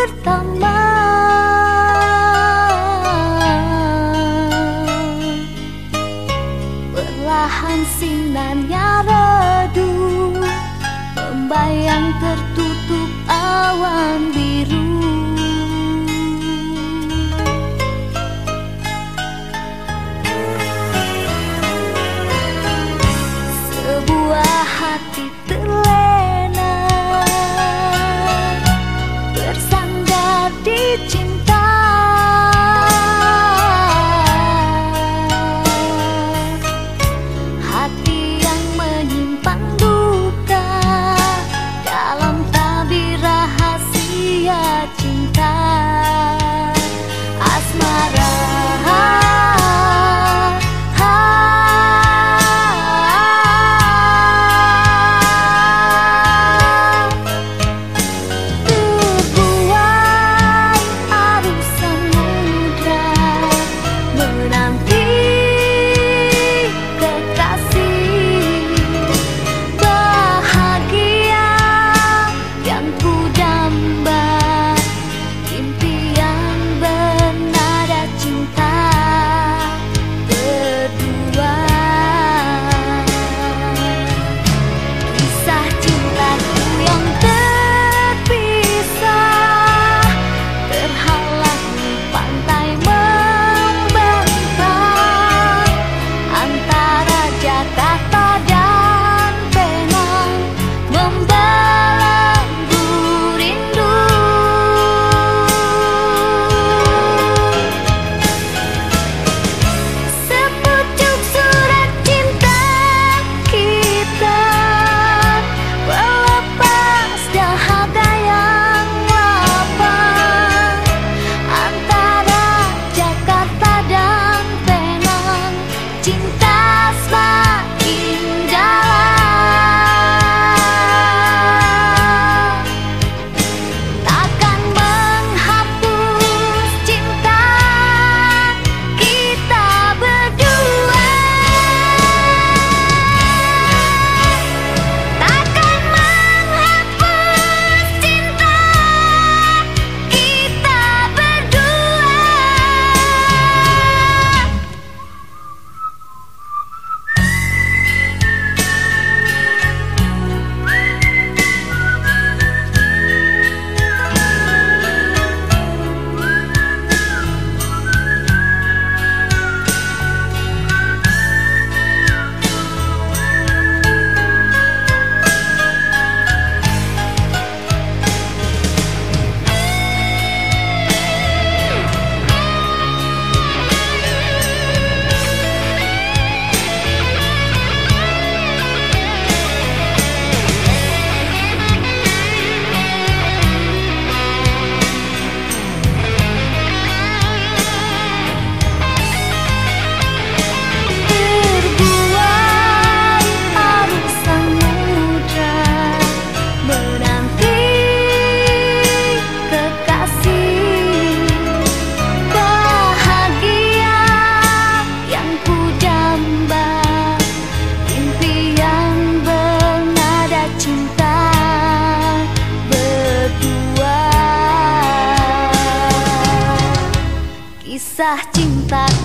pertama. Perlahan sinarnya redup Membayang tertutup awan kisah cinta